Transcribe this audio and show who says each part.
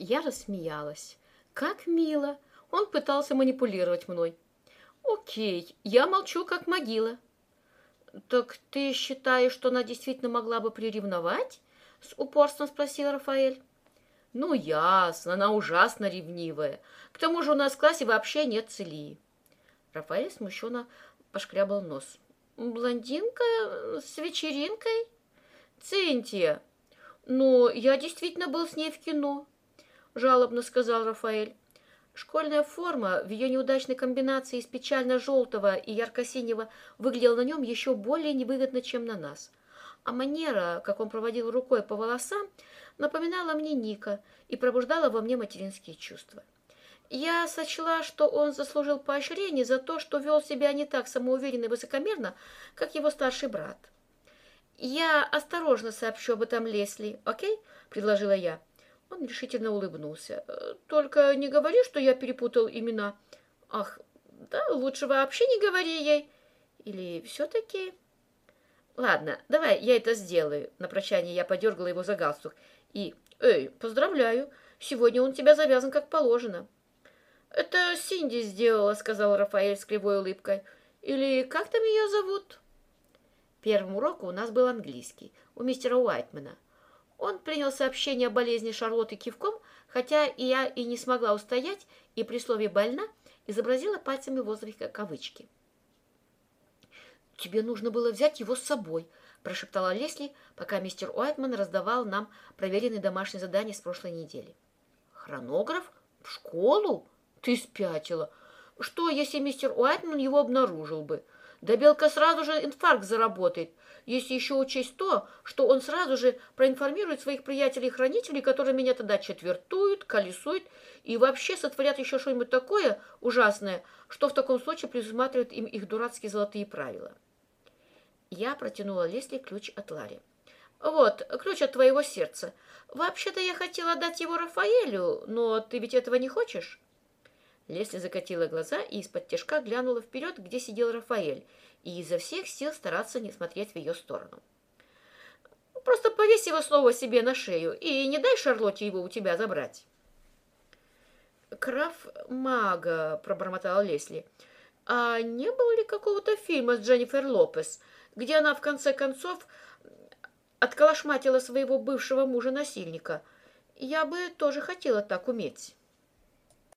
Speaker 1: Я рассмеялась. Как мило. Он пытался манипулировать мной. Окей, я молчу, как могила. Так ты считаешь, что она действительно могла бы приревновать? С упорством спросил Рафаэль. Ну, ясно, она ужасно ревнивая. К тому же у нас в классе вообще нет целии. Рафаэль смущенно пошкрябал нос. Блондинка с вечеринкой? Цинтия, ну, я действительно был с ней в кино, жалобно сказал Рафаэль. Школьная форма в ее неудачной комбинации из печально-желтого и ярко-синего выглядела на нем еще более невыгодно, чем на нас. А манера, как он проводил рукой по волосам, напоминала мне Ника и пробуждала во мне материнские чувства. Я сочла, что он заслужил поощрение за то, что вел себя не так самоуверенно и высокомерно, как его старший брат. «Я осторожно сообщу об этом Лесли, окей?» – предложила я. Он решительно улыбнулся. «Только не говори, что я перепутал имена». «Ах, да, лучше вообще не говори ей». «Или все-таки...» «Ладно, давай я это сделаю». На прощание я подергала его за галстук. И, «Эй, поздравляю, сегодня он тебя завязан как положено». «Это Синди сделала», — сказал Рафаэль с кривой улыбкой. «Или как там ее зовут?» Первым уроком у нас был английский, у мистера Уайтмена. Он принял сообщение о болезни Шарлотты кивком, хотя и я и не смогла устоять, и при слове «больна» изобразила пальцами в воздухе кавычки. «Тебе нужно было взять его с собой», – прошептала Лесли, пока мистер Уайтман раздавал нам проверенные домашние задания с прошлой недели. «Хронограф? В школу?» Ты спятила. Что, если мистер Уайтман его обнаружил бы? Да Белка сразу же инфаркт заработает, если еще учесть то, что он сразу же проинформирует своих приятелей-хранителей, которые меня тогда четвертуют, колесуют и вообще сотворят еще что-нибудь такое ужасное, что в таком случае предусматривает им их дурацкие золотые правила. Я протянула Лесли ключ от Ларри. «Вот, ключ от твоего сердца. Вообще-то я хотела дать его Рафаэлю, но ты ведь этого не хочешь?» Лесли закатила глаза и из-под тяжка глянула вперед, где сидел Рафаэль, и изо всех сил стараться не смотреть в ее сторону. «Просто повесь его слово себе на шею и не дай Шарлотте его у тебя забрать». «Краф мага», — пробормотала Лесли. «А не было ли какого-то фильма с Дженнифер Лопес, где она в конце концов отколошматила своего бывшего мужа-насильника? Я бы тоже хотела так уметь».